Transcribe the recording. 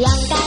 Blanca.